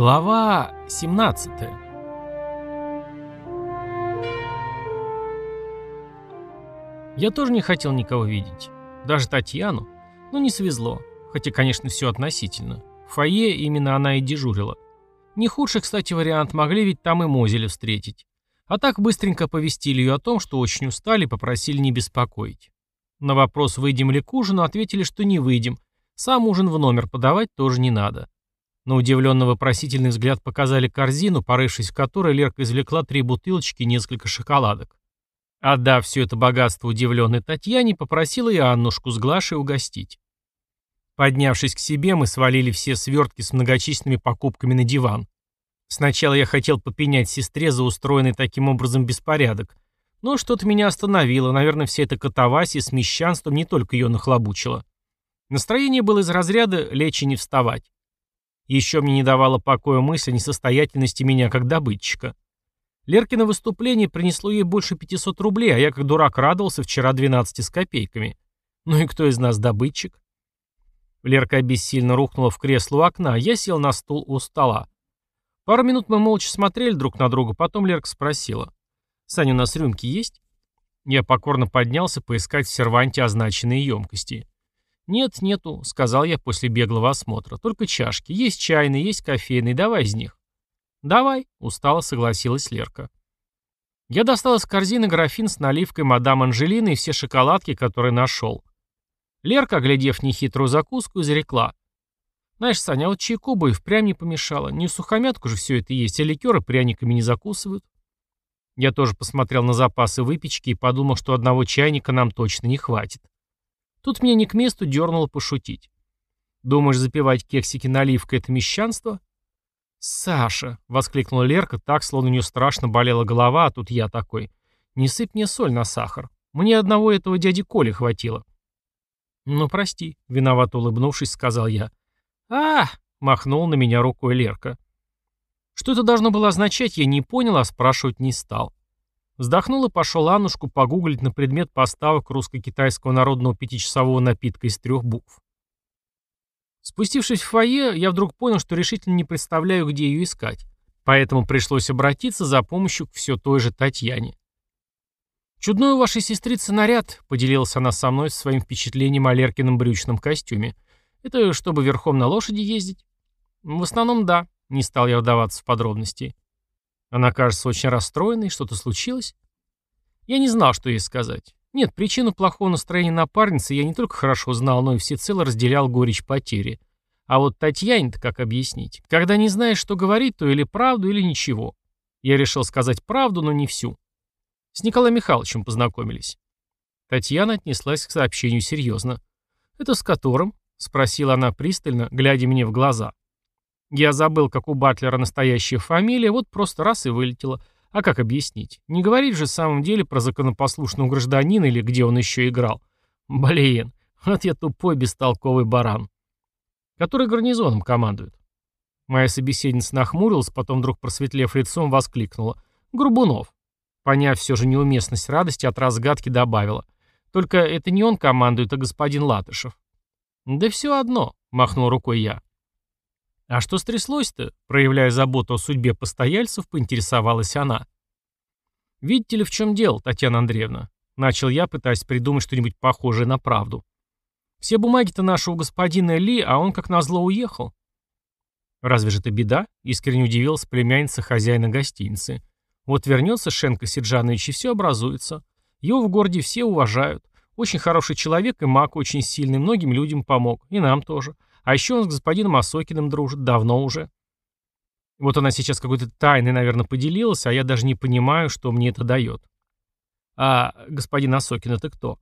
Глава 17 Я тоже не хотел никого видеть. Даже Татьяну. Но не свезло. Хотя, конечно, все относительно. В фойе именно она и дежурила. Не худший, кстати, вариант. Могли ведь там и Мозеля встретить. А так быстренько повестили ее о том, что очень устали и попросили не беспокоить. На вопрос, выйдем ли к ужину, ответили, что не выйдем. Сам ужин в номер подавать тоже не надо. На удивленно вопросительный взгляд показали корзину, порывшись в которой Лерка извлекла три бутылочки и несколько шоколадок. Отдав все это богатство удивленной Татьяне, попросила и Аннушку с Глашей угостить. Поднявшись к себе, мы свалили все свертки с многочисленными покупками на диван. Сначала я хотел попенять сестре за устроенный таким образом беспорядок, но что-то меня остановило, наверное, вся эта катавасия с мещанством не только ее нахлобучила. Настроение было из разряда лечь и не вставать. Еще мне не давала покоя мысль о несостоятельности меня как добытчика. Леркино выступление принесло ей больше 500 рублей, а я как дурак радовался вчера 12 с копейками. Ну и кто из нас добытчик? Лерка бессильно рухнула в кресло у окна, а я сел на стул у стола. Пару минут мы молча смотрели друг на друга, потом Лерка спросила. «Саня, у нас рюмки есть?» Я покорно поднялся поискать в серванте означенные емкости. «Нет, нету», — сказал я после беглого осмотра. «Только чашки. Есть чайные, есть кофейные. Давай из них». «Давай», — устало согласилась Лерка. Я достал из корзины графин с наливкой мадам Анжелины и все шоколадки, которые нашел. Лерка, оглядев нехитрую закуску, изрекла. «Знаешь, Саня, а вот чайку бы и впрямь не помешало. Не сухомятку же все это есть, а ликеры пряниками не закусывают». Я тоже посмотрел на запасы выпечки и подумал, что одного чайника нам точно не хватит. Тут меня не к месту дернуло пошутить. «Думаешь, запивать кексики наливкой — это мещанство?» «Саша!» — воскликнула Лерка так, словно у нее страшно болела голова, а тут я такой. «Не сыпь мне соль на сахар. Мне одного этого дяди Коли хватило». «Ну, прости», — виновато улыбнувшись, сказал я. а махнул на меня рукой Лерка. Что это должно было означать, я не понял, а спрашивать не стал. Вздохнул и пошел Аннушку погуглить на предмет поставок русско-китайского народного пятичасового напитка из трех букв. Спустившись в фойе, я вдруг понял, что решительно не представляю, где ее искать. Поэтому пришлось обратиться за помощью к все той же Татьяне. «Чудной у вашей сестрицы наряд», — поделилась она со мной своим впечатлением о Леркином брючном костюме. «Это чтобы верхом на лошади ездить?» «В основном да», — не стал я вдаваться в подробности. Она кажется очень расстроенной, что-то случилось? Я не знал, что ей сказать. Нет, причину плохого настроения напарницы я не только хорошо знал, но и всецело разделял горечь потери. А вот Татьяне-то как объяснить? Когда не знаешь, что говорить, то или правду, или ничего. Я решил сказать правду, но не всю. С Николаем Михайловичем познакомились. Татьяна отнеслась к сообщению серьезно. «Это с которым?» — спросила она пристально, глядя мне в глаза. Я забыл, как у Батлера настоящая фамилия, вот просто раз и вылетела. А как объяснить? Не говорить же в самом деле про законопослушного гражданина или где он еще играл. Блин, вот я тупой бестолковый баран. Который гарнизоном командует. Моя собеседница нахмурилась, потом вдруг просветлев лицом, воскликнула. Грубунов. Поняв все же неуместность радости, от разгадки добавила. Только это не он командует, а господин Латышев. Да все одно, махнул рукой я. «А что стряслось-то?» Проявляя заботу о судьбе постояльцев, поинтересовалась она. «Видите ли, в чем дело, Татьяна Андреевна?» Начал я, пытаясь придумать что-нибудь похожее на правду. «Все бумаги-то нашего господина Ли, а он как назло уехал». «Разве же это беда?» — искренне удивилась племянница хозяина гостиницы. «Вот вернется Шенко Сиджанович, и все образуется. Его в городе все уважают. Очень хороший человек и маг очень сильный, многим людям помог. И нам тоже. А еще он с господином Осокиным дружит, давно уже. Вот она сейчас какой-то тайной, наверное, поделилась, а я даже не понимаю, что мне это дает. А господин Осокин это кто?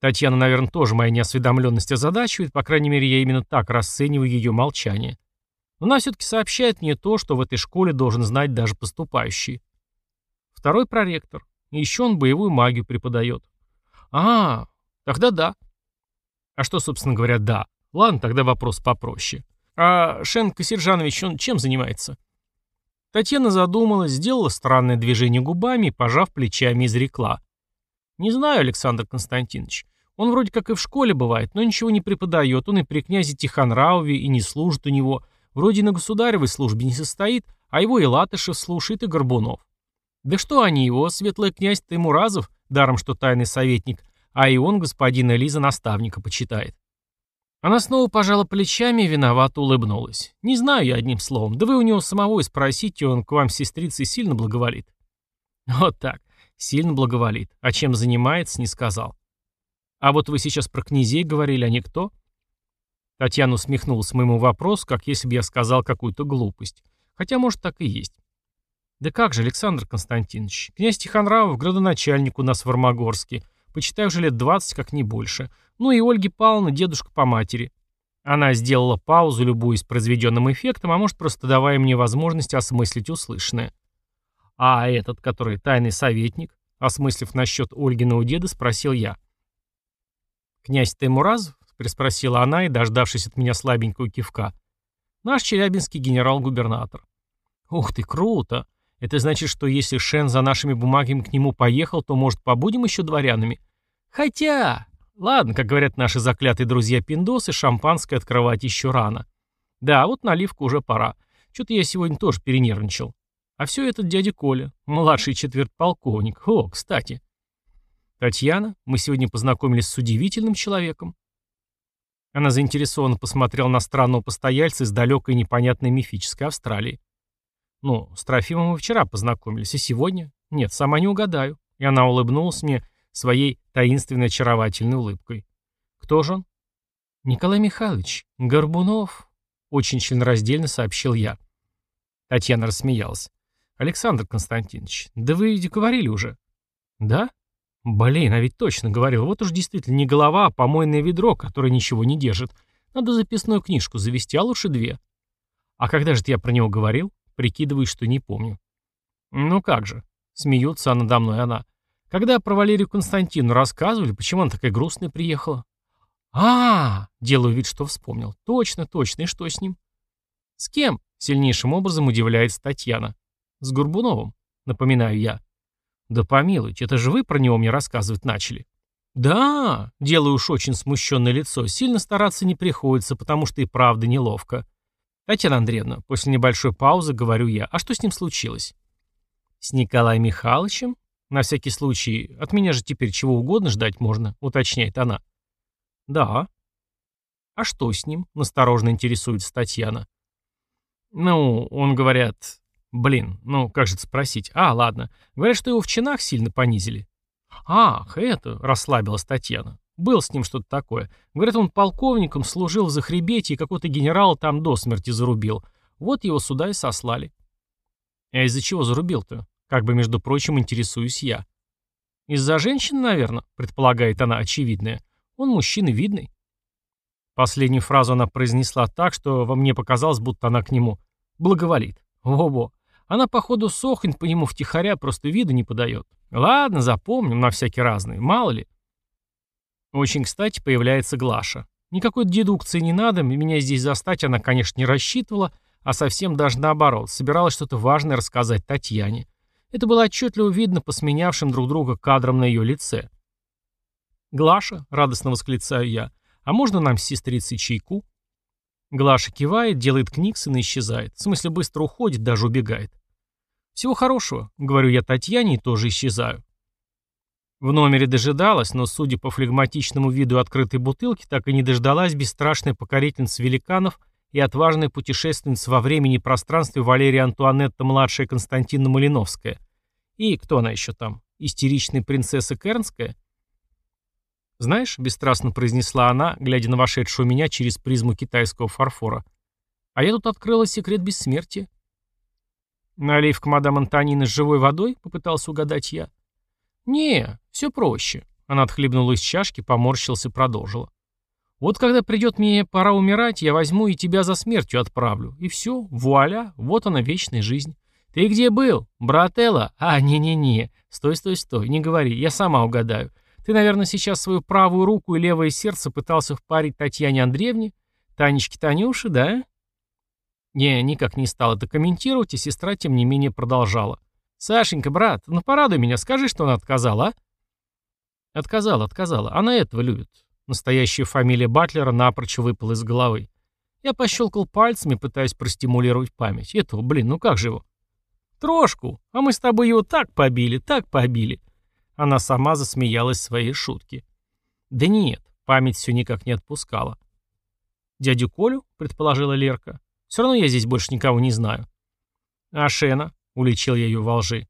Татьяна, наверное, тоже моя неосведомленность озадачивает, по крайней мере, я именно так расцениваю ее молчание. Но она все-таки сообщает мне то, что в этой школе должен знать даже поступающий. Второй проректор. Еще он боевую магию преподает. А, тогда да. А что, собственно говоря, да? Ладно, тогда вопрос попроще. А Шенко Сержанович, он чем занимается? Татьяна задумалась, сделала странное движение губами пожав плечами, изрекла. Не знаю, Александр Константинович. Он вроде как и в школе бывает, но ничего не преподает. Он и при князе Тихонраве, и не служит у него. Вроде на государевой службе не состоит, а его и Латышев слушает, и Горбунов. Да что они его, светлый князь Таймуразов, даром что тайный советник, а и он господина Лиза наставника почитает. Она снова пожала плечами и виновато улыбнулась. «Не знаю я одним словом. Да вы у него самого и спросите, он к вам, сестрицы, сильно благоволит». «Вот так. Сильно благоволит. А чем занимается, не сказал». «А вот вы сейчас про князей говорили, а не кто?» Татьяна усмехнулась моему вопросу, как если бы я сказал какую-то глупость. Хотя, может, так и есть. «Да как же, Александр Константинович, князь Тихонравов, градоначальник у нас в Армагорске, почитай уже лет двадцать, как не больше. Ну и Ольги Павловна, дедушка по матери. Она сделала паузу, любуясь произведенным эффектом, а может, просто давая мне возможность осмыслить услышанное. А этот, который тайный советник, осмыслив насчет Ольгиного деда, спросил я. «Князь Таймуразов?» — переспросила она и, дождавшись от меня слабенького кивка. «Наш челябинский генерал-губернатор». «Ух ты, круто! Это значит, что если Шен за нашими бумагами к нему поехал, то, может, побудем еще дворянами? Хотя, Ладно, как говорят наши заклятые друзья-пиндосы, шампанское открывать еще рано. Да, вот наливку уже пора. Что-то я сегодня тоже перенервничал. А все это дядя Коля, младший четвертьполковник. О, кстати. Татьяна, мы сегодня познакомились с удивительным человеком. Она заинтересованно посмотрела на странного постояльца из далекой непонятной мифической Австралии. Ну, с Трофимом мы вчера познакомились, и сегодня? Нет, сама не угадаю. И она улыбнулась мне, своей таинственной очаровательной улыбкой. «Кто же он?» «Николай Михайлович, Горбунов», — очень членораздельно сообщил я. Татьяна рассмеялась. «Александр Константинович, да вы говорили уже». «Да? Блин, а ведь точно говорил. Вот уж действительно не голова, а помойное ведро, которое ничего не держит. Надо записную книжку завести, а лучше две». «А когда же я про него говорил?» Прикидываюсь, что не помню. «Ну как же?» Смеется надо мной она. Когда про Валерию Константину рассказывали, почему она такая грустная приехала? а, -а, -а делаю вид, что вспомнил. Точно, точно, и что с ним? С кем? Сильнейшим образом удивляется Татьяна. С Горбуновым, напоминаю я. Да помилуйте, это же вы про него мне рассказывать начали. Да, делаю уж очень смущенное лицо, сильно стараться не приходится, потому что и правда неловко. Татьяна Андреевна, после небольшой паузы говорю я, а что с ним случилось? С Николаем Михайловичем? На всякий случай, от меня же теперь чего угодно ждать можно, уточняет она. Да. А что с ним? Насторожно интересуется Татьяна. Ну, он, говорят... Блин, ну как же это спросить? А, ладно. Говорят, что его в чинах сильно понизили. Ах, это, расслабилась Татьяна. Был с ним что-то такое. Говорят, он полковником служил в Захребете и какой-то генерал там до смерти зарубил. Вот его сюда и сослали. А из-за чего зарубил-то? Как бы, между прочим, интересуюсь я. Из-за женщин, наверное, предполагает она очевидное. Он мужчина видный. Последнюю фразу она произнесла так, что во мне показалось, будто она к нему благоволит. Во-во. Она, походу, сохнет по нему втихаря, просто вида не подает. Ладно, запомним, на всякий разный, мало ли. Очень кстати появляется Глаша. Никакой дедукции не надо, меня здесь застать она, конечно, не рассчитывала, а совсем даже наоборот, собиралась что-то важное рассказать Татьяне. Это было отчетливо видно по сменявшим друг друга кадрам на ее лице. «Глаша», — радостно восклицаю я, — «а можно нам с сестрицей чайку?» Глаша кивает, делает книксон и исчезает. В смысле, быстро уходит, даже убегает. «Всего хорошего», — говорю я Татьяне и тоже исчезаю. В номере дожидалась, но, судя по флегматичному виду открытой бутылки, так и не дождалась бесстрашная покорительница великанов и отважная путешественница во времени и пространстве Валерия Антуанетта-младшая Константина Малиновская. И кто она еще там? Истеричная принцесса Кернская? «Знаешь», — бесстрастно произнесла она, глядя на вошедшую меня через призму китайского фарфора, «а я тут открыла секрет бессмертия». «Наливка мадам Антонины с живой водой?» — попытался угадать я. «Не, все проще». Она отхлебнула из чашки, поморщился и продолжила. Вот когда придет мне пора умирать, я возьму и тебя за смертью отправлю. И все, вуаля, вот она вечная жизнь. Ты где был, брателла? А, не-не-не, стой, стой, стой, не говори, я сама угадаю. Ты, наверное, сейчас свою правую руку и левое сердце пытался впарить Татьяне Андреевне? Танечке Танюше, да? Не, никак не стал это комментировать, и сестра, тем не менее, продолжала. «Сашенька, брат, ну порадуй меня, скажи, что она отказала, а?» «Отказала, отказала. Она этого любит. Настоящая фамилия Батлера напрочь выпала из головы. Я пощелкал пальцами, пытаясь простимулировать память. Этого, блин, ну как же его? Трошку, а мы с тобой его так побили, так побили. Она сама засмеялась своей шутки. Да нет, память все никак не отпускала. «Дядю Колю?» — предположила Лерка. «Все равно я здесь больше никого не знаю». «А Шена?» — уличил я ее во лжи.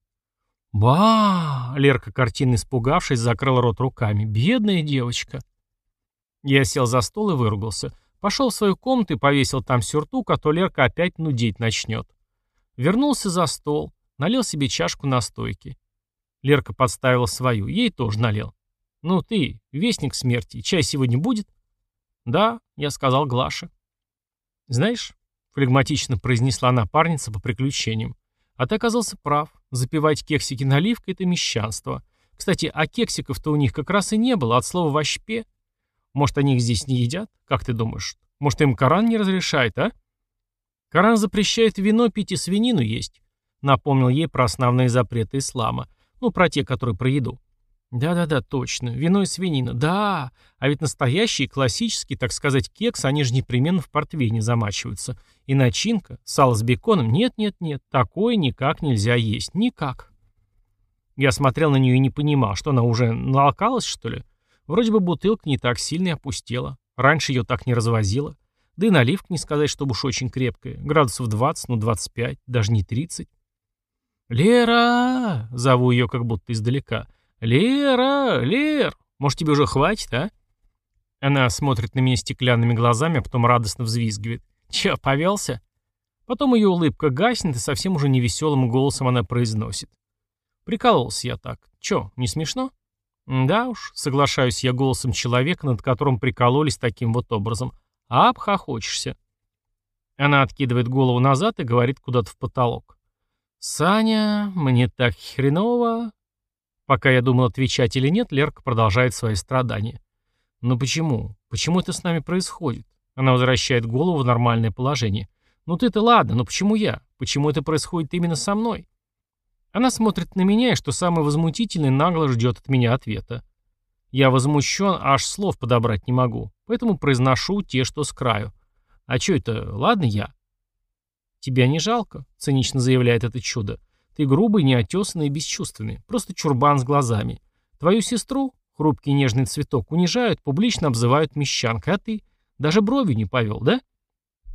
«Ба!» — Лерка, картинно испугавшись, закрыла рот руками. «Бедная девочка!» Я сел за стол и выругался. Пошел в свою комнату и повесил там сюртук, а то Лерка опять нудеть начнет. Вернулся за стол, налил себе чашку настойки. Лерка подставила свою, ей тоже налил. «Ну ты, вестник смерти, чай сегодня будет?» «Да», — я сказал Глаше. «Знаешь», — флегматично произнесла напарница по приключениям, «а ты оказался прав. Запивать кексики наливкой — это мещанство. Кстати, а кексиков-то у них как раз и не было, от слова «вощпе». Может, они их здесь не едят? Как ты думаешь? Может, им Коран не разрешает, а? Коран запрещает вино пить и свинину есть. Напомнил ей про основные запреты ислама. Ну, про те, которые про еду. Да-да-да, точно. Вино и свинина. Да. А ведь настоящие, классические, так сказать, кекс, они же непременно в портвейне замачиваются. И начинка, сало с беконом. Нет-нет-нет, такое никак нельзя есть. Никак. Я смотрел на нее и не понимал, что она уже налокалась, что ли? Вроде бы бутылка не так сильно опустела. Раньше ее так не развозила. Да и наливка не сказать, чтобы уж очень крепкая. Градусов 20, ну 25, даже не 30. «Лера!» — зову ее как будто издалека. «Лера! Лер! Может, тебе уже хватит, а?» Она смотрит на меня стеклянными глазами, а потом радостно взвизгивает. «Че, повелся?» Потом ее улыбка гаснет, и совсем уже невеселым голосом она произносит. «Прикололся я так. Че, не смешно?» «Да уж», — соглашаюсь я голосом человека, над которым прикололись таким вот образом. «А обхохочешься». Она откидывает голову назад и говорит куда-то в потолок. «Саня, мне так хреново». Пока я думал, отвечать или нет, Лерка продолжает свои страдания. «Но почему? Почему это с нами происходит?» Она возвращает голову в нормальное положение. «Ну ты-то ладно, но почему я? Почему это происходит именно со мной?» Она смотрит на меня и, что самое возмутительное, нагло ждет от меня ответа. Я возмущен, аж слов подобрать не могу, поэтому произношу те, что с краю. А что это, ладно я? Тебя не жалко, цинично заявляет это чудо. Ты грубый, неотесанный и бесчувственный, просто чурбан с глазами. Твою сестру, хрупкий нежный цветок, унижают, публично обзывают мещанкой, а ты даже бровью не повел, да?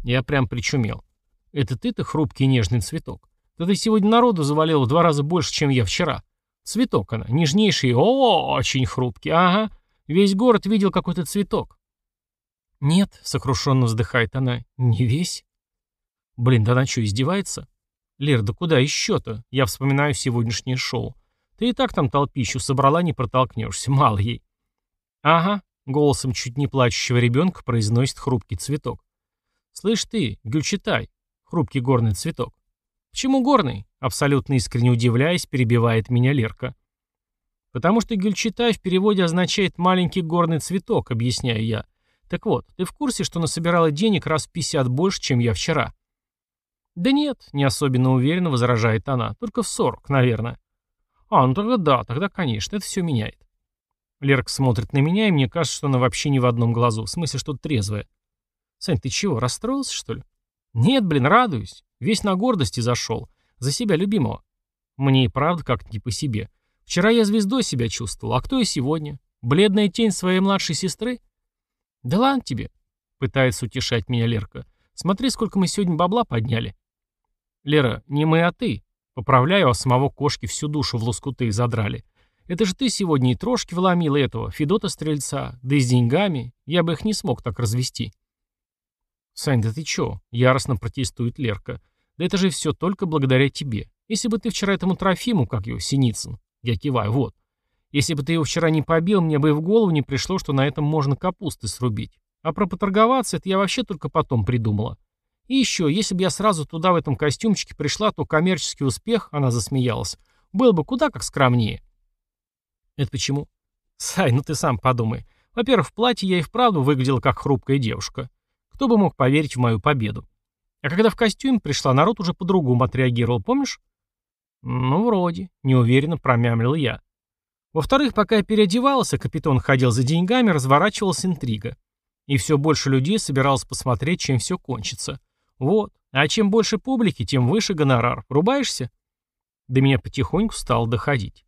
Я прям причумел. Это ты-то хрупкий нежный цветок. Да ты сегодня народу завалил в два раза больше, чем я вчера. Цветок она, нежнейший, о, очень хрупкий, ага. Весь город видел какой-то цветок. Нет, сокрушенно вздыхает она, не весь. Блин, да она что, издевается? Лер, да куда еще-то? Я вспоминаю сегодняшнее шоу. Ты и так там толпищу собрала, не протолкнешься, мало ей. Ага, голосом чуть не плачущего ребенка произносит хрупкий цветок. Слышь ты, Гюльчатай, хрупкий горный цветок. «Почему горный?» — абсолютно искренне удивляясь, перебивает меня Лерка. «Потому что Гюльчатай в переводе означает «маленький горный цветок», — объясняю я. Так вот, ты в курсе, что насобирала денег раз в 50 больше, чем я вчера?» «Да нет», — не особенно уверенно возражает она, — «только в 40, наверное». «А, ну тогда да, тогда, конечно, это все меняет». Лерка смотрит на меня, и мне кажется, что она вообще не в одном глазу, в смысле, что трезвая. «Сань, ты чего, расстроился, что ли?» «Нет, блин, радуюсь. Весь на гордости зашел. За себя любимого. Мне и правда как-то не по себе. Вчера я звездой себя чувствовал, а кто я сегодня? Бледная тень своей младшей сестры? Да ладно тебе, пытается утешать меня Лерка. Смотри, сколько мы сегодня бабла подняли. Лера, не мы, а ты. Поправляю, а самого кошки всю душу в лоскуты задрали. Это же ты сегодня и трошки вломила этого, Федота Стрельца, да и с деньгами. Я бы их не смог так развести. «Сань, да ты чё?» — яростно протестует Лерка. «Да это же все только благодаря тебе. Если бы ты вчера этому Трофиму, как его, Синицын...» Я киваю, вот. «Если бы ты его вчера не побил, мне бы и в голову не пришло, что на этом можно капусты срубить. А про поторговаться это я вообще только потом придумала. И еще, если бы я сразу туда в этом костюмчике пришла, то коммерческий успех, она засмеялась, был бы куда как скромнее». «Это почему?» «Сай, ну ты сам подумай. Во-первых, в платье я и вправду выглядела как хрупкая девушка. Кто бы мог поверить в мою победу? А когда в костюм пришла, народ уже по-другому отреагировал, помнишь? Ну, вроде, неуверенно промямлил я. Во-вторых, пока я переодевался, капитан ходил за деньгами, разворачивалась интрига. И все больше людей собиралось посмотреть, чем все кончится. Вот. А чем больше публики, тем выше гонорар. Рубаешься? До меня потихоньку стало доходить.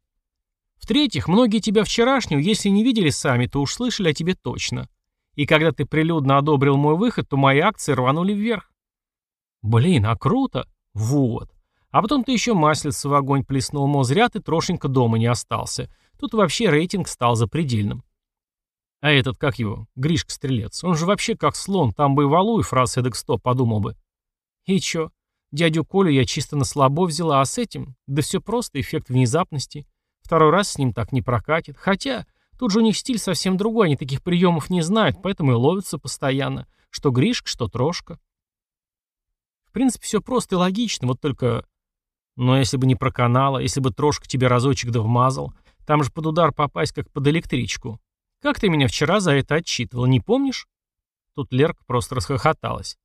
В-третьих, многие тебя вчерашнюю, если не видели сами, то уж слышали о тебе точно. И когда ты прилюдно одобрил мой выход, то мои акции рванули вверх. Блин, а круто. Вот. А потом ты еще маслица в огонь плеснул, мол, зря ты трошенько дома не остался. Тут вообще рейтинг стал запредельным. А этот, как его, Гришка Стрелец, он же вообще как слон, там бы и Валуев раз эдак сто подумал бы. И чё? Дядю Колю я чисто на слабо взяла, а с этим? Да все просто, эффект внезапности. Второй раз с ним так не прокатит. Хотя, тут же у них стиль совсем другой, они таких приемов не знают, поэтому и ловятся постоянно. Что Гришка, что Трошка. В принципе, все просто и логично, вот только... Но если бы не проканала, если бы Трошка тебе разочек да вмазал, там же под удар попасть, как под электричку. Как ты меня вчера за это отчитывал, не помнишь? Тут Лерка просто расхохоталась.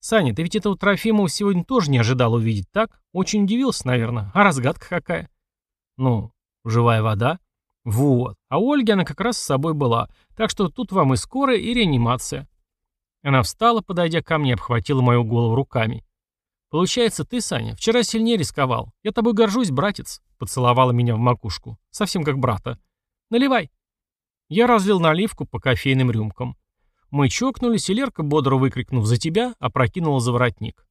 «Саня, ты ведь этого Трофимова сегодня тоже не ожидал увидеть, так? Очень удивился, наверное. А разгадка какая?» «Ну, живая вода?» «Вот. А у Ольги она как раз с собой была. Так что тут вам и скорая, и реанимация». Она встала, подойдя ко мне, обхватила мою голову руками. «Получается, ты, Саня, вчера сильнее рисковал. Я тобой горжусь, братец», — поцеловала меня в макушку. Совсем как брата. «Наливай». Я разлил наливку по кофейным рюмкам. Мы чокнулись, и Лерка, бодро выкрикнув «За тебя!», опрокинула за воротник.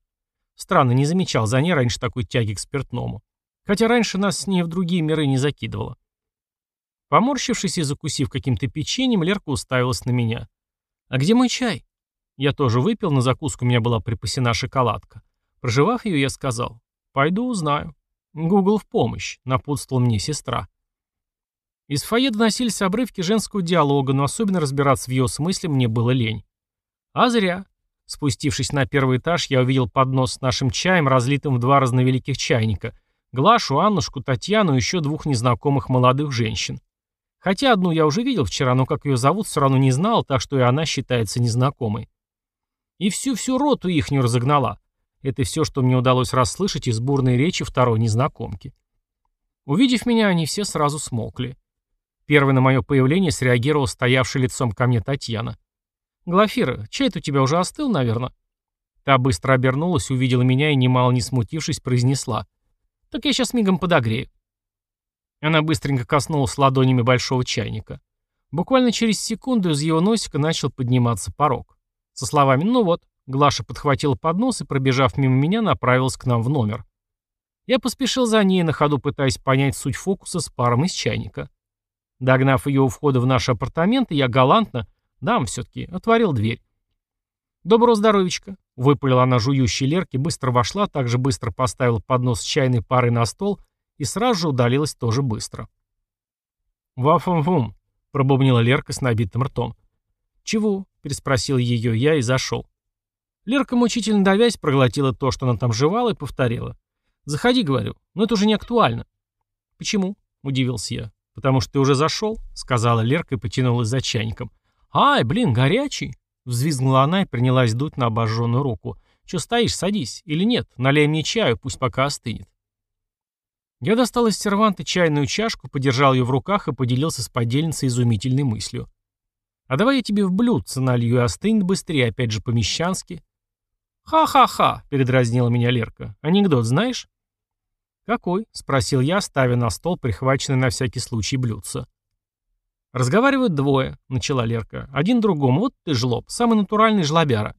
Странно, не замечал за ней раньше такой тяги к спиртному. Хотя раньше нас с ней в другие миры не закидывало. Поморщившись и закусив каким-то печеньем, Лерка уставилась на меня. «А где мой чай?» Я тоже выпил, на закуску у меня была припасена шоколадка. Проживав ее, я сказал, «Пойду узнаю». «Гугл в помощь», — напутствовала мне сестра. Из фойе доносились обрывки женского диалога, но особенно разбираться в ее смысле мне было лень. А зря. Спустившись на первый этаж, я увидел поднос с нашим чаем, разлитым в два разновеликих чайника. Глашу, Аннушку, Татьяну и еще двух незнакомых молодых женщин. Хотя одну я уже видел вчера, но как ее зовут, все равно не знал, так что и она считается незнакомой. И всю-всю роту их не разогнала. Это все, что мне удалось расслышать из бурной речи второй незнакомки. Увидев меня, они все сразу смолкли. Первый на мое появление среагировал стоявший лицом ко мне Татьяна. «Глафира, чай-то у тебя уже остыл, наверное?» Та быстро обернулась, увидела меня и, немало не смутившись, произнесла. «Так я сейчас мигом подогрею». Она быстренько коснулась ладонями большого чайника. Буквально через секунду из его носика начал подниматься порог. Со словами «ну вот», Глаша подхватила поднос и, пробежав мимо меня, направилась к нам в номер. Я поспешил за ней, на ходу пытаясь понять суть фокуса с паром из чайника. Догнав ее у входа в наши апартаменты, я галантно, дам все-таки, отворил дверь. «Доброго здоровичка!» — выпалила она жующей Лерке, быстро вошла, также быстро поставила поднос с чайной парой на стол и сразу же удалилась тоже быстро. «Вафум-вум!» — пробубнила Лерка с набитым ртом. «Чего?» — переспросил ее я и зашел. Лерка, мучительно давясь, проглотила то, что она там жевала, и повторила. «Заходи, — говорю, — но это уже не актуально». «Почему?» — удивился я. «Потому что ты уже зашел», — сказала Лерка и потянулась за чайником. «Ай, блин, горячий!» — взвизгнула она и принялась дуть на обожженную руку. «Че стоишь, садись. Или нет, налей мне чаю, пусть пока остынет». Я достал из серванта чайную чашку, подержал ее в руках и поделился с подельницей изумительной мыслью. «А давай я тебе в блюдце налью и остынет быстрее, опять же по-мещански». «Ха-ха-ха», — передразнила меня Лерка. «Анекдот знаешь?» «Какой?» — спросил я, ставя на стол прихваченный на всякий случай блюдце. «Разговаривают двое», — начала Лерка. «Один другому. Вот ты жлоб, самый натуральный жлобяра».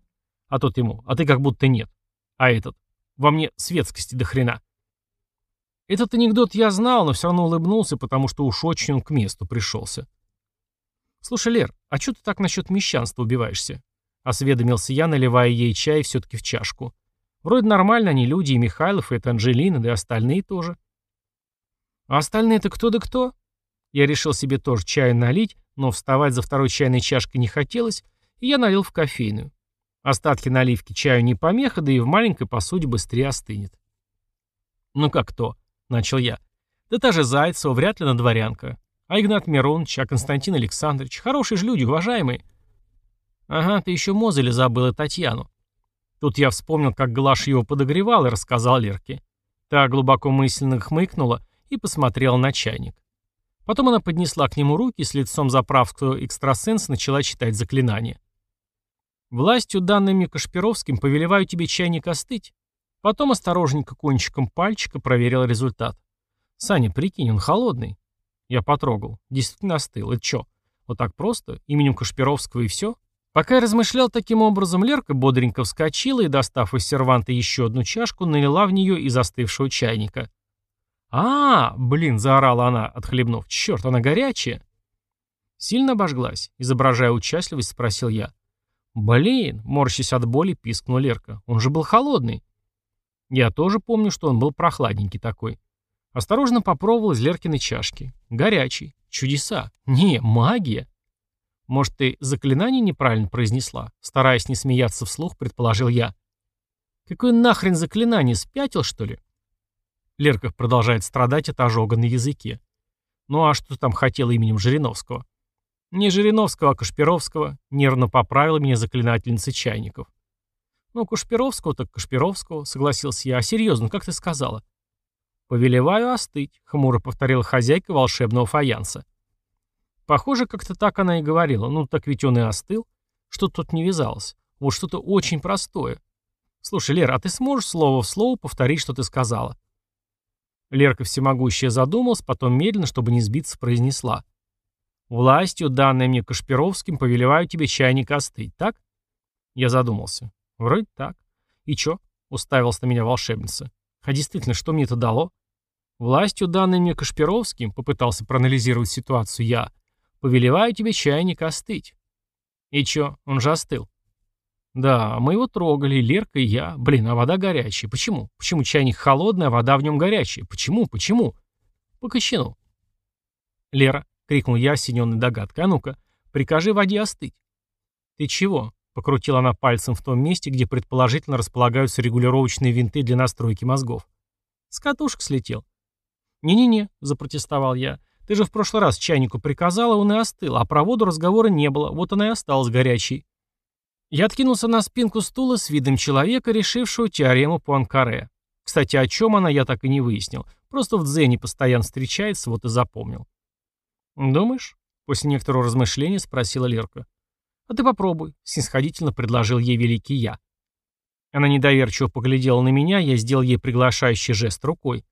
А тот ему. «А ты как будто нет». А этот. «Во мне светскости до хрена». Этот анекдот я знал, но все равно улыбнулся, потому что уж очень он к месту пришелся. «Слушай, Лер, а что ты так насчет мещанства убиваешься?» — осведомился я, наливая ей чай все-таки в чашку. Вроде нормально они люди, и Михайлов, и это Анжелина, да и остальные тоже. А остальные-то кто да кто? Я решил себе тоже чай налить, но вставать за второй чайной чашкой не хотелось, и я налил в кофейную. Остатки наливки чаю не помеха, да и в маленькой посуде быстрее остынет. «Ну как то?» — начал я. «Да та же Зайцева, вряд ли на дворянка. А Игнат Миронович, а Константин Александрович, хорошие же люди, уважаемые». «Ага, ты еще Мозеля забыл и Татьяну. Тут я вспомнил, как Глаш его подогревал и рассказал Лерке. Та глубоко мысленно хмыкнула и посмотрела на чайник. Потом она поднесла к нему руки и с лицом заправского экстрасенса начала читать заклинание. Властью, данными Кашпировским, повелеваю тебе чайник остыть. Потом осторожненько кончиком пальчика проверил результат. Саня, прикинь, он холодный. Я потрогал. Действительно остыл. Это чё? Вот так просто? Именем Кашпировского и все? Пока я размышлял таким образом, Лерка бодренько вскочила и, достав из серванта еще одну чашку, налила в нее из остывшего чайника. «А, блин!» — заорала она, отхлебнув. «Черт, она горячая!» Сильно обожглась. Изображая участливость, спросил я. «Блин!» — морщись от боли, пискнул Лерка. «Он же был холодный!» Я тоже помню, что он был прохладненький такой. Осторожно попробовал из Леркиной чашки. Горячий. Чудеса. Не, магия. Может, ты заклинание неправильно произнесла? Стараясь не смеяться вслух, предположил я. Какое нахрен заклинание? Спятил, что ли? Лерка продолжает страдать от ожога на языке. Ну а что там хотела именем Жириновского? Не Жириновского, а Кашпировского. Нервно поправила меня заклинательница чайников. Ну, Кашпировского так Кашпировского, согласился я. А серьезно, как ты сказала? Повелеваю остыть, хмуро повторила хозяйка волшебного фаянса. Похоже, как-то так она и говорила. Ну, так ведь он и остыл. Что-то тут не вязалось. Вот что-то очень простое. Слушай, Лера, а ты сможешь слово в слово повторить, что ты сказала? Лерка всемогущая задумалась, потом медленно, чтобы не сбиться, произнесла. «Властью, данной мне Кашпировским, повелеваю тебе чайник остыть, так?» Я задумался. «Вроде так. И чё?» — уставилась на меня волшебница. «А действительно, что мне это дало?» «Властью, данной мне Кашпировским, — попытался проанализировать ситуацию я, Повелеваю тебе чайник остыть. И чё, он же остыл. Да, мы его трогали, Лерка и я. Блин, а вода горячая. Почему? Почему чайник холодный, а вода в нем горячая? Почему? Почему? По кочану. Лера, крикнул я, осененный догадкой. А ну-ка, прикажи воде остыть. Ты чего? Покрутила она пальцем в том месте, где предположительно располагаются регулировочные винты для настройки мозгов. С катушек слетел. «Не-не-не», — запротестовал я. Ты же в прошлый раз чайнику приказала, он и остыл, а про воду разговора не было, вот она и осталась горячей. Я откинулся на спинку стула с видом человека, решившего теорему Пуанкаре. Кстати, о чем она, я так и не выяснил. Просто в дзене постоянно встречается, вот и запомнил. «Думаешь?» — после некоторого размышления спросила Лерка. «А ты попробуй», — снисходительно предложил ей великий я. Она недоверчиво поглядела на меня, я сделал ей приглашающий жест рукой.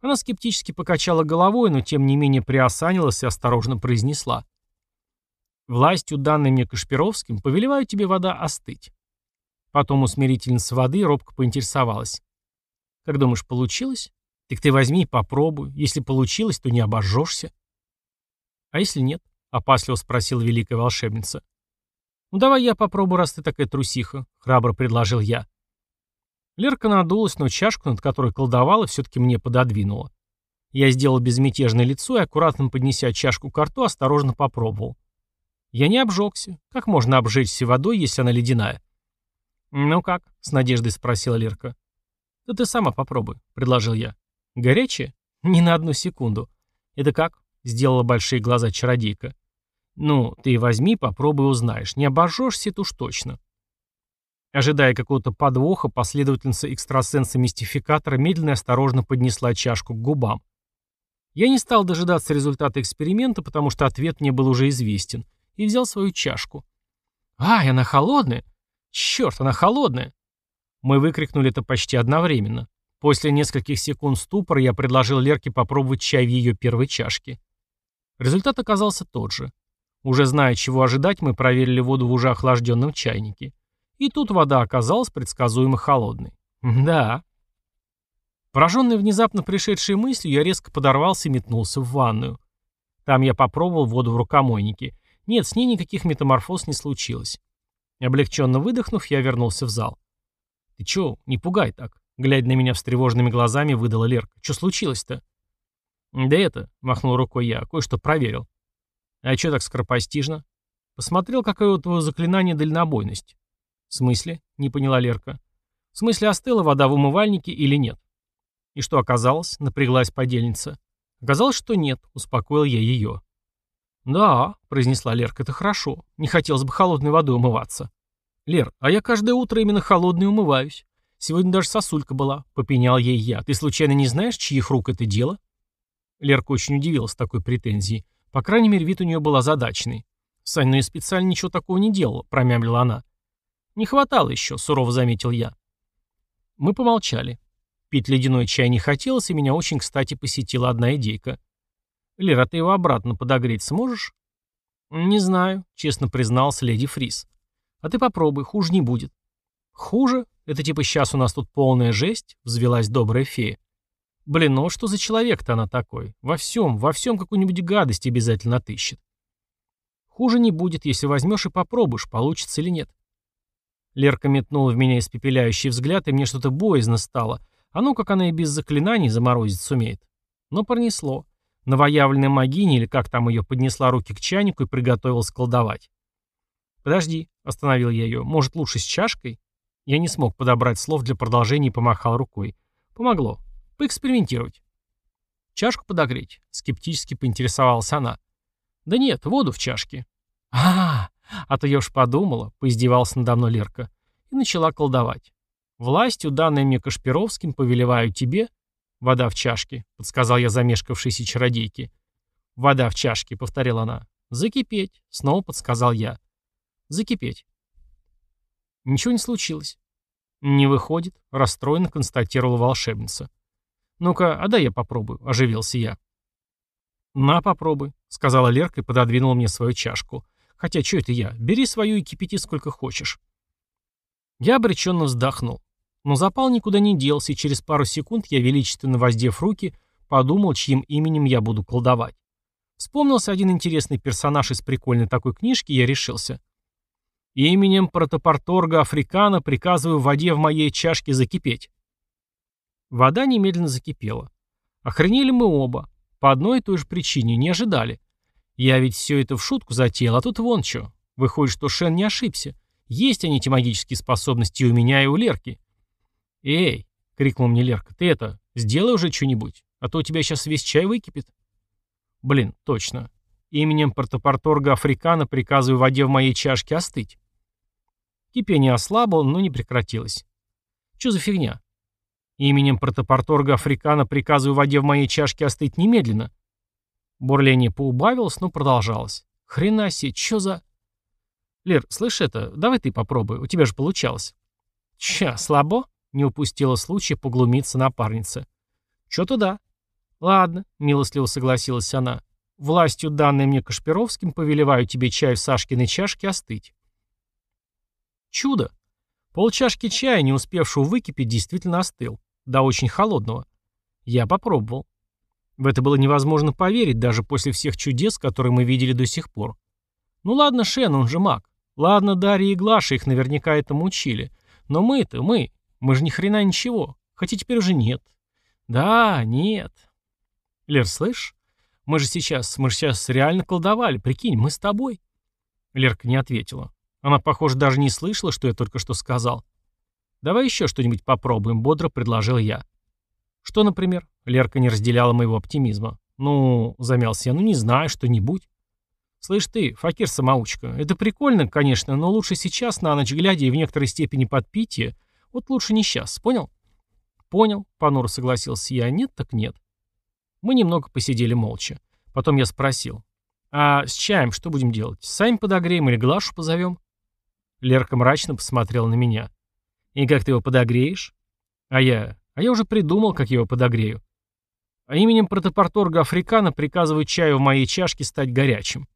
Она скептически покачала головой, но тем не менее приосанилась и осторожно произнесла. «Властью, данной мне Кашпировским, повелеваю тебе вода остыть». Потом усмирительница воды робко поинтересовалась. «Как думаешь, получилось? Так ты возьми и попробуй. Если получилось, то не обожжешься». «А если нет?» — опасливо спросила великая волшебница. «Ну давай я попробую, раз ты такая трусиха», — храбро предложил я. Лерка надулась, но чашку, над которой колдовала, все-таки мне пододвинула. Я сделал безмятежное лицо и, аккуратно поднеся чашку к рту, осторожно попробовал. Я не обжегся. Как можно обжечься водой, если она ледяная? «Ну как?» — с надеждой спросила Лерка. «Да ты сама попробуй», — предложил я. «Горячее?» «Не на одну секунду». «Это как?» — сделала большие глаза чародейка. «Ну, ты возьми, попробуй узнаешь. Не обожжешься, это уж точно». Ожидая какого-то подвоха, последовательница экстрасенса-мистификатора медленно и осторожно поднесла чашку к губам. Я не стал дожидаться результата эксперимента, потому что ответ мне был уже известен, и взял свою чашку. «Ай, она холодная! Черт, она холодная!» Мы выкрикнули это почти одновременно. После нескольких секунд ступора я предложил Лерке попробовать чай в ее первой чашке. Результат оказался тот же. Уже зная, чего ожидать, мы проверили воду в уже охлажденном чайнике. И тут вода оказалась предсказуемо холодной. Да. Пораженный внезапно пришедшей мыслью, я резко подорвался и метнулся в ванную. Там я попробовал воду в рукомойнике. Нет, с ней никаких метаморфоз не случилось. Облегченно выдохнув, я вернулся в зал. «Ты чё, не пугай так?» Глядя на меня встревоженными глазами, выдала Лерка. «Чё случилось-то?» «Да это», — махнул рукой я, — «кое-что проверил». «А чё так скоропостижно?» «Посмотрел, какое у твоего заклинание дальнобойность». «В смысле?» — не поняла Лерка. «В смысле, остыла вода в умывальнике или нет?» «И что оказалось?» — напряглась подельница. «Оказалось, что нет», — успокоил я ее. «Да», — произнесла Лерка, — «это хорошо. Не хотелось бы холодной водой умываться». «Лер, а я каждое утро именно холодной умываюсь. Сегодня даже сосулька была», — попенял ей я. «Ты случайно не знаешь, чьих рук это дело?» Лерка очень удивилась такой претензией. По крайней мере, вид у нее был озадаченный. «Сань, ну я специально ничего такого не делала», — промямлила она. «Не хватало еще», — сурово заметил я. Мы помолчали. Пить ледяной чай не хотелось, и меня очень кстати посетила одна идейка. «Лера, ты его обратно подогреть сможешь?» «Не знаю», — честно признался леди Фрис. «А ты попробуй, хуже не будет». «Хуже? Это типа сейчас у нас тут полная жесть?» — взвелась добрая фея. «Блин, ну что за человек-то она такой? Во всем, во всем какую-нибудь гадость обязательно отыщет». «Хуже не будет, если возьмешь и попробуешь, получится или нет». Лерка метнула в меня испепеляющий взгляд, и мне что-то боязно стало. А ну, как она и без заклинаний заморозить сумеет. Но пронесло. Новоявленная магиня, или как там ее, поднесла руки к чайнику и приготовилась колдовать. «Подожди», — остановил я ее, — «может, лучше с чашкой?» Я не смог подобрать слов для продолжения и помахал рукой. Помогло. Поэкспериментировать. «Чашку подогреть?» — скептически поинтересовалась она. «Да нет, воду в чашке». «А, -а, а то я уж подумала», — поиздевался надо мной Лерка, и начала колдовать. «Властью, данной мне Кашпировским, повелеваю тебе...» «Вода в чашке», — подсказал я замешкавшейся чародейке. «Вода в чашке», — повторила она. «Закипеть», — снова подсказал я. «Закипеть». Ничего не случилось. «Не выходит», — расстроенно констатировала волшебница. «Ну-ка, а дай я попробую», — оживился я. «На, попробуй», — сказала Лерка и пододвинула мне свою чашку. «Хотя, что это я? Бери свою и кипяти сколько хочешь». Я обреченно вздохнул. Но запал никуда не делся, и через пару секунд я, величественно воздев руки, подумал, чьим именем я буду колдовать. Вспомнился один интересный персонаж из прикольной такой книжки, и я решился. Именем протопорторга Африкана приказываю воде в моей чашке закипеть. Вода немедленно закипела. Охренели мы оба. По одной и той же причине, не ожидали. Я ведь все это в шутку затеял, а тут вон что. Выходит, что Шен не ошибся. Есть они, эти магические способности у меня, и у Лерки. «Эй!» — крикнул мне Лерка. «Ты это, сделай уже что-нибудь, а то у тебя сейчас весь чай выкипит». «Блин, точно. Именем протопорторга Африкана приказываю воде в моей чашке остыть». Кипение ослабло, но не прекратилось. «Что за фигня?» «Именем протопорторга Африкана приказываю воде в моей чашке остыть немедленно». Бурление поубавилось, но продолжалось. «Хрена себе, что за...» «Лер, слышь это, давай ты попробуй, у тебя же получалось». «Ча, слабо?» Не упустила случая поглумиться напарница. «Чё-то да». «Ладно», — милостливо согласилась она. «Властью, данной мне Кашпировским, повелеваю тебе чай в Сашкиной чашке остыть». Чудо! Полчашки чая, не успевшего выкипеть, действительно остыл. Да очень холодного. Я попробовал. В это было невозможно поверить, даже после всех чудес, которые мы видели до сих пор. Ну ладно, Шен, он же маг. Ладно, Дарья и Глаша их наверняка этому учили. Но мы-то, мы, мы же ни хрена ничего. Хотя теперь уже нет. Да, нет. Лер, слышь? Мы же сейчас, мы же сейчас реально колдовали. Прикинь, мы с тобой. Лерка не ответила. Она, похоже, даже не слышала, что я только что сказал. «Давай еще что-нибудь попробуем», — бодро предложил я. «Что, например?» — Лерка не разделяла моего оптимизма. «Ну, — замялся я, — ну не знаю, что-нибудь». «Слышь ты, факир-самоучка, это прикольно, конечно, но лучше сейчас, на ночь глядя и в некоторой степени подпитие, вот лучше не сейчас, понял? Понял, понуро согласился я. Нет, так нет. Мы немного посидели молча. Потом я спросил. А с чаем что будем делать? Сами подогреем или Глашу позовем? Лерка мрачно посмотрела на меня. И как ты его подогреешь? А я... А я уже придумал, как его подогрею. А именем протопорторга Африкана приказываю чаю в моей чашке стать горячим.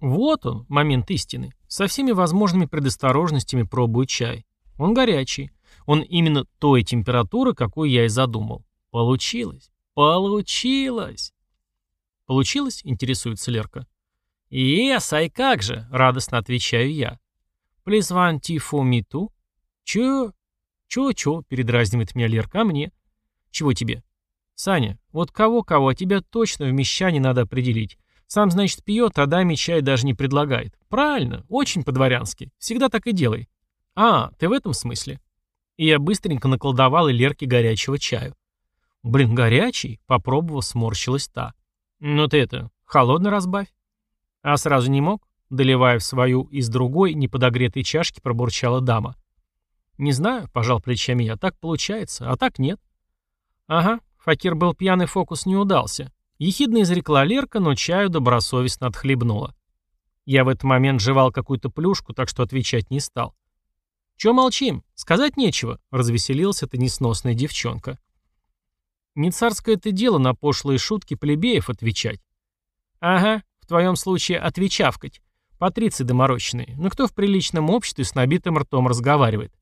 Вот он, момент истины. Со всеми возможными предосторожностями пробую чай. Он горячий. Он именно той температуры, какой я и задумал. Получилось. Получилось. Получилось? Интересуется Лерка. Yes, ай как же, радостно отвечаю я. For me too? Чё? Чё-чё, передразнивает меня Лерка, а мне? Чего тебе? Саня, вот кого-кого, а тебя точно в мещане надо определить. Сам, значит, пьет, а даме чай даже не предлагает. Правильно, очень по-дворянски. Всегда так и делай. А, ты в этом смысле? И я быстренько наколдовал и Лерке горячего чаю. Блин, горячий? Попробовав, сморщилась та. Ну ты это, холодно разбавь. А сразу не мог? Доливая в свою из другой, неподогретой чашки, пробурчала дама. «Не знаю», — пожал плечами я, — «так получается, а так нет». «Ага, Факир был пьяный, фокус не удался». Ехидно изрекла Лерка, но чаю добросовестно отхлебнула. Я в этот момент жевал какую-то плюшку, так что отвечать не стал. «Чё молчим? Сказать нечего», — развеселилась эта несносная девчонка. «Не царское это дело на пошлые шутки плебеев отвечать». «Ага, в твоем случае отвечавкать. Патриции доморощенные. Но кто в приличном обществе с набитым ртом разговаривает?»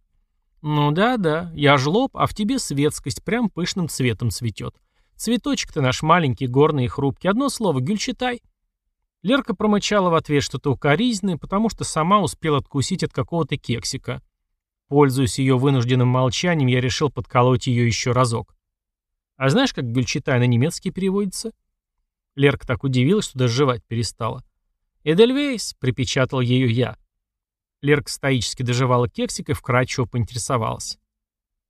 «Ну да-да, я жлоб, а в тебе светскость прям пышным цветом цветет. Цветочек ты наш маленький, горный и хрупкий. Одно слово, гюльчатай». Лерка промычала в ответ что-то укоризненное, потому что сама успела откусить от какого-то кексика. Пользуясь ее вынужденным молчанием, я решил подколоть ее еще разок. А знаешь, как Гюльчатай на немецкий переводится? Лерка так удивилась, что даже жевать перестала. «Эдельвейс», — припечатал ее я. Лерка стоически доживала кексик и вкрадчиво поинтересовалась.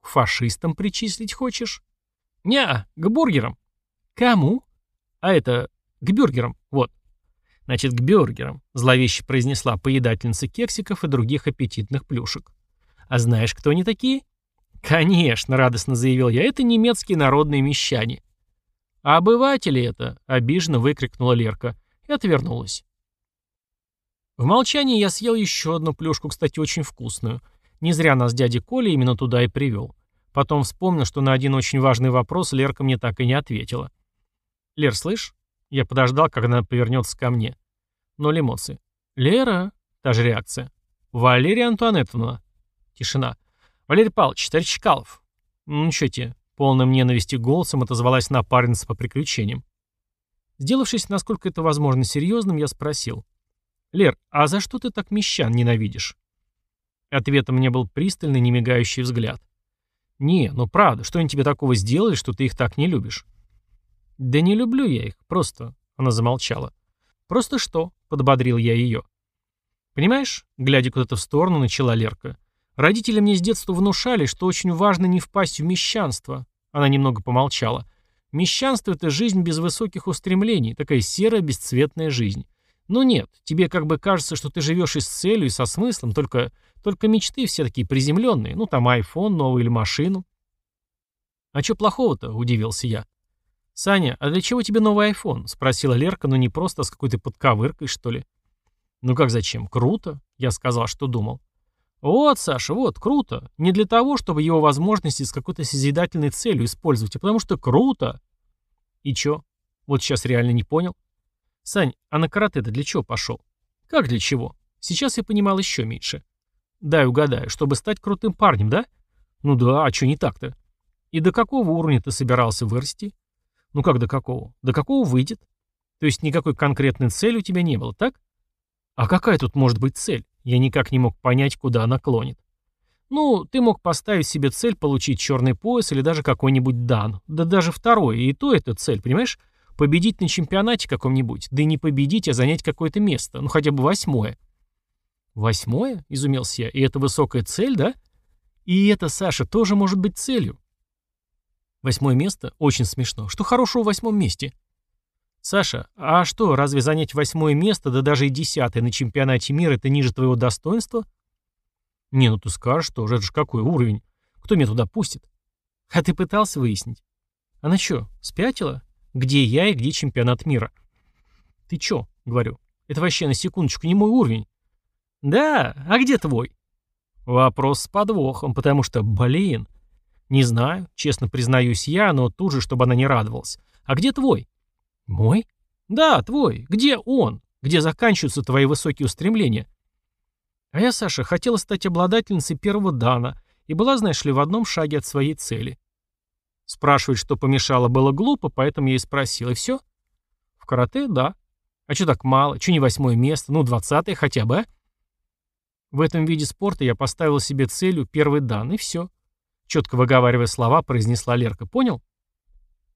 «К фашистам причислить хочешь?» «Не, к бургерам». «Кому?» «А это, к бюргерам, вот». «Значит, к бюргерам», — зловеще произнесла поедательница кексиков и других аппетитных плюшек. А знаешь, кто они такие? Конечно, радостно заявил я, это немецкие народные мещане. А обыватели это, обиженно выкрикнула Лерка и отвернулась. В молчании я съел еще одну плюшку, кстати, очень вкусную. Не зря нас дядя Коля именно туда и привел. Потом вспомнил, что на один очень важный вопрос Лерка мне так и не ответила. «Лер, слышь?» Я подождал, когда она повернется ко мне. Ноль эмоций. «Лера?» Та же реакция. «Валерия Антуанеттовна?» Тишина. «Валерий Павлович, товарищ Чкалов». «Ну что тебе?» Полным ненависти голосом отозвалась напарница по приключениям. Сделавшись, насколько это возможно, серьезным, я спросил. «Лер, а за что ты так мещан ненавидишь?» Ответом мне был пристальный, немигающий взгляд. «Не, ну правда, что они тебе такого сделали, что ты их так не любишь?» «Да не люблю я их, просто...» Она замолчала. «Просто что?» — подбодрил я ее. «Понимаешь?» — глядя куда-то в сторону, начала Лерка. Родители мне с детства внушали, что очень важно не впасть в мещанство. Она немного помолчала. Мещанство — это жизнь без высоких устремлений, такая серая, бесцветная жизнь. Ну нет, тебе как бы кажется, что ты живешь и с целью, и со смыслом, только, только мечты все такие приземленные. Ну там айфон новый или машину. А что плохого-то? Удивился я. Саня, а для чего тебе новый айфон? Спросила Лерка, но не просто, а с какой-то подковыркой, что ли. Ну как зачем? Круто. Я сказал, что думал. Вот, Саша, вот, круто. Не для того, чтобы его возможности с какой-то созидательной целью использовать, а потому что круто. И чё? Вот сейчас реально не понял. Сань, а на карате-то для чего пошел? Как для чего? Сейчас я понимал еще меньше. Дай угадаю, чтобы стать крутым парнем, да? Ну да, а чё не так-то? И до какого уровня ты собирался вырасти? Ну как до какого? До какого выйдет? То есть никакой конкретной цели у тебя не было, так? А какая тут может быть цель? Я никак не мог понять, куда она клонит. Ну, ты мог поставить себе цель получить черный пояс или даже какой-нибудь дан. Да даже второй, и то это цель, понимаешь? Победить на чемпионате каком-нибудь. Да и не победить, а занять какое-то место. Ну, хотя бы восьмое. Восьмое? Изумился я. И это высокая цель, да? И это, Саша, тоже может быть целью. Восьмое место? Очень смешно. Что хорошего в восьмом месте? «Саша, а что, разве занять восьмое место, да даже и десятое на чемпионате мира, это ниже твоего достоинства?» «Не, ну ты скажешь тоже, это же какой уровень? Кто меня туда пустит?» «А ты пытался выяснить?» «Она что, спятила? Где я и где чемпионат мира?» «Ты чё?» — говорю. «Это вообще на секундочку не мой уровень». «Да, а где твой?» Вопрос с подвохом, потому что, блин... Не знаю, честно признаюсь я, но тут же, чтобы она не радовалась. А где твой? «Мой?» «Да, твой. Где он? Где заканчиваются твои высокие устремления?» А я, Саша, хотела стать обладательницей первого дана и была, знаешь ли, в одном шаге от своей цели. Спрашивать, что помешало, было глупо, поэтому я и спросил, и все? В карате, да. А что так мало? Че не восьмое место? Ну, двадцатое хотя бы, а? В этом виде спорта я поставила себе целью первый дан, и все. Четко выговаривая слова, произнесла Лерка. Понял?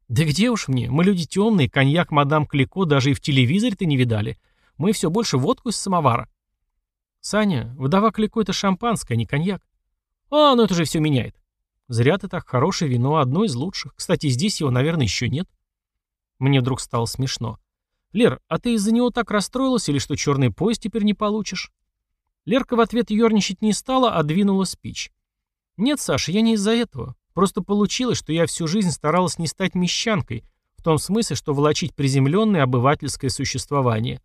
«Да где уж мне? Мы люди темные, коньяк мадам Клико даже и в телевизоре-то не видали. Мы все больше водку из самовара». «Саня, вдова Клико — это шампанское, а не коньяк». «А, ну это же все меняет». «Зря ты так, хорошее вино, одно из лучших. Кстати, здесь его, наверное, еще нет». Мне вдруг стало смешно. «Лер, а ты из-за него так расстроилась или что черный поезд теперь не получишь?» Лерка в ответ ерничать не стала, а двинула спич. «Нет, Саша, я не из-за этого. Просто получилось, что я всю жизнь старалась не стать мещанкой, в том смысле, что волочить приземленное обывательское существование.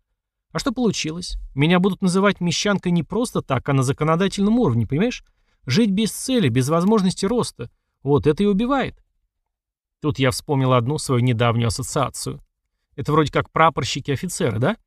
А что получилось? Меня будут называть мещанкой не просто так, а на законодательном уровне, понимаешь? Жить без цели, без возможности роста. Вот это и убивает. Тут я вспомнил одну свою недавнюю ассоциацию. Это вроде как прапорщики-офицеры, да?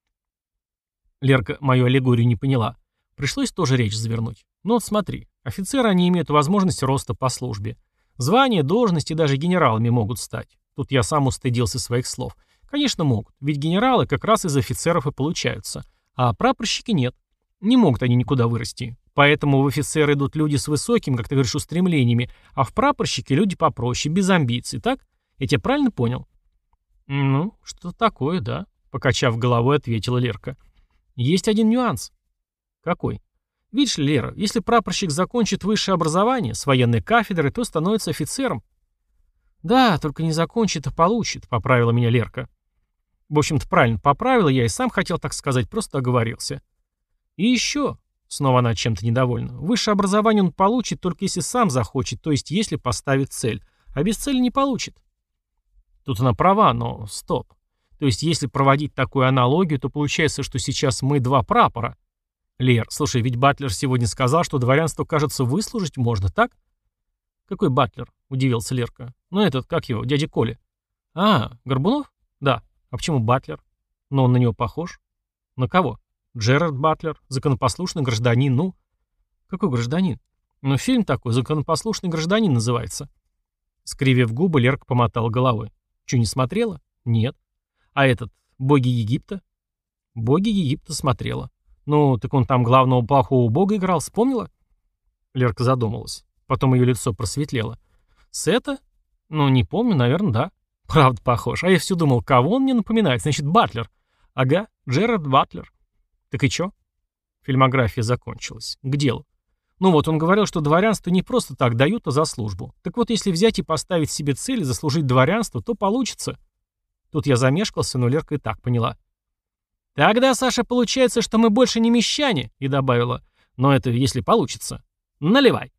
Лерка мою аллегорию не поняла. Пришлось тоже речь завернуть. Ну вот смотри, офицеры они имеют возможность роста по службе. Звания, должности даже генералами могут стать. Тут я сам устыдился своих слов. Конечно, могут, ведь генералы как раз из офицеров и получаются. А прапорщики нет. Не могут они никуда вырасти. Поэтому в офицеры идут люди с высоким, как ты говоришь, устремлениями, а в прапорщики люди попроще, без амбиций, так? Я тебя правильно понял? Ну, что такое, да, покачав головой, ответила Лерка. Есть один нюанс. Какой? Видишь, Лера, если прапорщик закончит высшее образование с военной кафедры, то становится офицером. Да, только не закончит, а получит, поправила меня Лерка. В общем-то, правильно поправила, я и сам хотел так сказать, просто оговорился. И еще, снова она чем-то недовольна, высшее образование он получит только если сам захочет, то есть если поставит цель, а без цели не получит. Тут она права, но стоп. То есть если проводить такую аналогию, то получается, что сейчас мы два прапора. Лер, слушай, ведь Батлер сегодня сказал, что дворянство, кажется, выслужить можно, так? Какой Батлер? Удивился Лерка. Ну этот, как его, дядя Коля. А, Горбунов? Да. А почему Батлер? Но он на него похож. На кого? Джерард Батлер, законопослушный гражданин, ну... Какой гражданин? Ну, фильм такой, законопослушный гражданин называется. Скривив губы, Лерка помотал головой. Че, не смотрела? Нет. А этот, боги Египта? Боги Египта смотрела. Ну, так он там главного плохого бога играл, вспомнила? Лерка задумалась. Потом ее лицо просветлело. Сета? Ну, не помню, наверное, да. Правда похож. А я все думал, кого он мне напоминает? Значит, Батлер. Ага, Джерард Батлер. Так и чё? Фильмография закончилась. К делу. Ну вот, он говорил, что дворянство не просто так дают, а за службу. Так вот, если взять и поставить себе цель заслужить дворянство, то получится. Тут я замешкался, но Лерка и так поняла. «Тогда, Саша, получается, что мы больше не мещане», и добавила. «Но это если получится. Наливай».